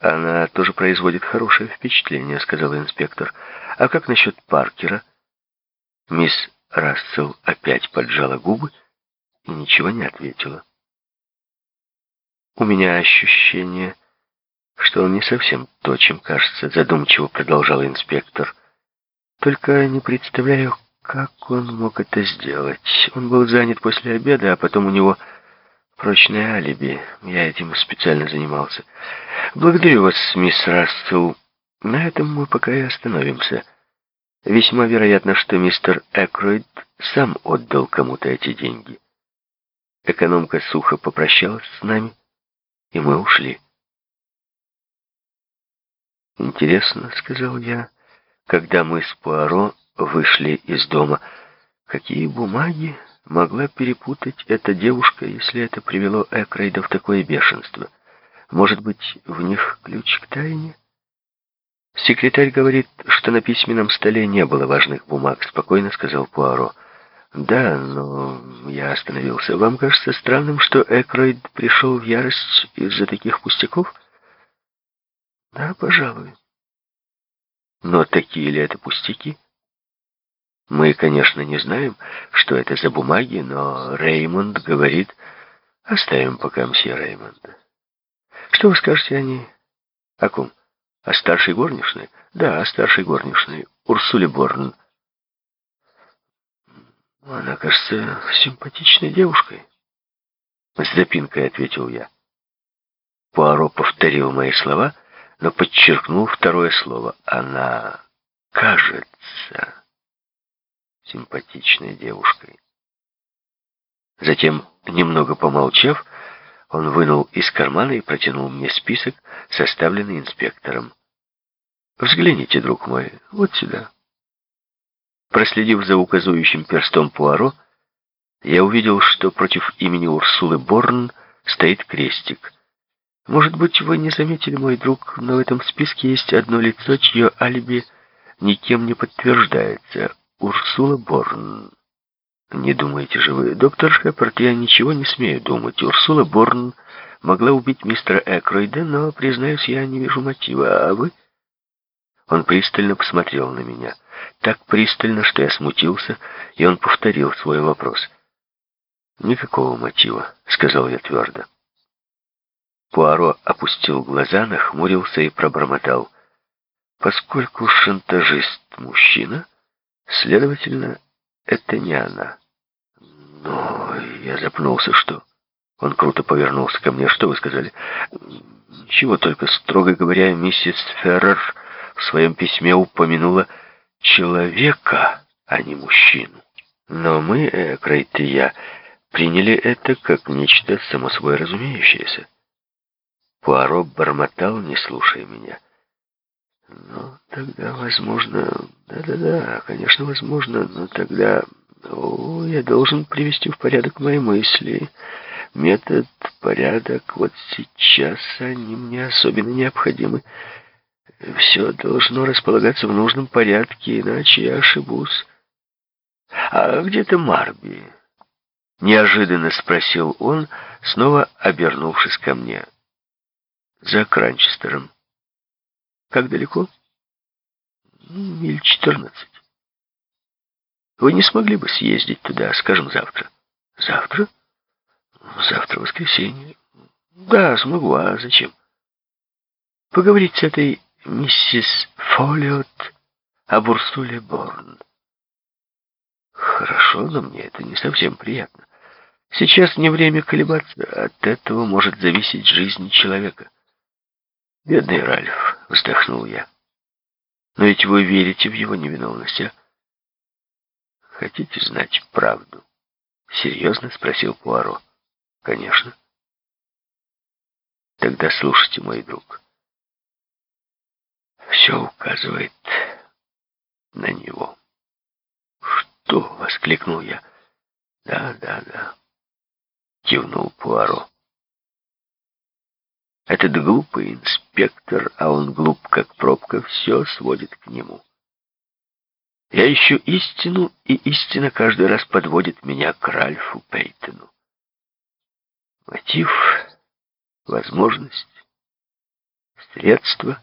Она тоже производит хорошее впечатление, сказал инспектор. А как насчет Паркера? Мисс Рассел опять поджала губы и ничего не ответила. У меня ощущение, что он не совсем то, чем кажется, задумчиво продолжал инспектор. Только не представляю, как он мог это сделать. Он был занят после обеда, а потом у него прочное алиби. Я этим специально занимался. Благодарю вас, мисс Рассел. На этом мы пока и остановимся. Весьма вероятно, что мистер Экройд сам отдал кому-то эти деньги. Экономка сухо попрощалась с нами, и мы ушли. «Интересно», — сказал я, когда мы с Пуаро вышли из дома. «Какие бумаги могла перепутать эта девушка, если это привело Экрейда в такое бешенство? Может быть, в них ключ к тайне?» «Секретарь говорит, что на письменном столе не было важных бумаг», — спокойно сказал Пуаро. «Да, но я остановился. Вам кажется странным, что Экройд пришел в ярость из-за таких пустяков?» «Да, пожалуй». «Но такие ли это пустяки?» «Мы, конечно, не знаем, что это за бумаги, но Реймонд говорит...» «Оставим пока мсье Реймонда. Что вы скажете о ней?» «О ком?» «О старшей горничной?» «Да, о старшей горничной. Урсуле Борн». Она кажется симпатичной девушкой. С запинкой ответил я. Пуаро повторил мои слова, но подчеркнул второе слово. Она кажется симпатичной девушкой. Затем, немного помолчав, он вынул из кармана и протянул мне список, составленный инспектором. «Взгляните, друг мой, вот сюда». Проследив за указывающим перстом Пуаро, я увидел, что против имени Урсулы Борн стоит крестик. Может быть, вы не заметили, мой друг, но в этом списке есть одно лицо, чье алиби никем не подтверждается. Урсула Борн. Не думаете же вы, доктор Шепард, я ничего не смею думать. Урсула Борн могла убить мистера Экройда, но, признаюсь, я не вижу мотива. А вы? Он пристально посмотрел на меня так пристально, что я смутился, и он повторил свой вопрос. «Никакого мотива», — сказал я твердо. Пуаро опустил глаза, нахмурился и пробормотал. «Поскольку шантажист мужчина, следовательно, это не она». Но я запнулся, что... Он круто повернулся ко мне. «Что вы сказали?» «Ничего, только, строго говоря, миссис Феррер в своем письме упомянула человека, а не мужчину. Но мы, э, Крейт и я, приняли это как нечто само собой разумеющееся. Пуаро бормотал, не слушая меня. Ну, тогда, возможно... Да-да-да, конечно, возможно, но тогда... О, я должен привести в порядок мои мысли. Метод, порядок, вот сейчас они мне особенно необходимы. Все должно располагаться в нужном порядке, иначе я ошибусь. А где ты, Марби? Неожиданно спросил он, снова обернувшись ко мне. За Кранчестером. Как далеко? Миль четырнадцать. Вы не смогли бы съездить туда, скажем, завтра? Завтра? Завтра воскресенье. Да, смогу, а зачем? Поговорить с этой миссис Фолиот об Урсуле Борн. Хорошо, но мне это не совсем приятно. Сейчас не время колебаться, от этого может зависеть жизнь человека. Бедный Ральф, вздохнул я. Но ведь вы верите в его невиновность, а? Хотите знать правду? Серьезно спросил Пуаро. Конечно. Тогда слушайте, мой друг все указывает на него. «Что?» — воскликнул я. «Да, да, да», — кивнул Пуаро. Этот глупый инспектор, а он глуп, как пробка, все сводит к нему. Я ищу истину, и истина каждый раз подводит меня к Ральфу средства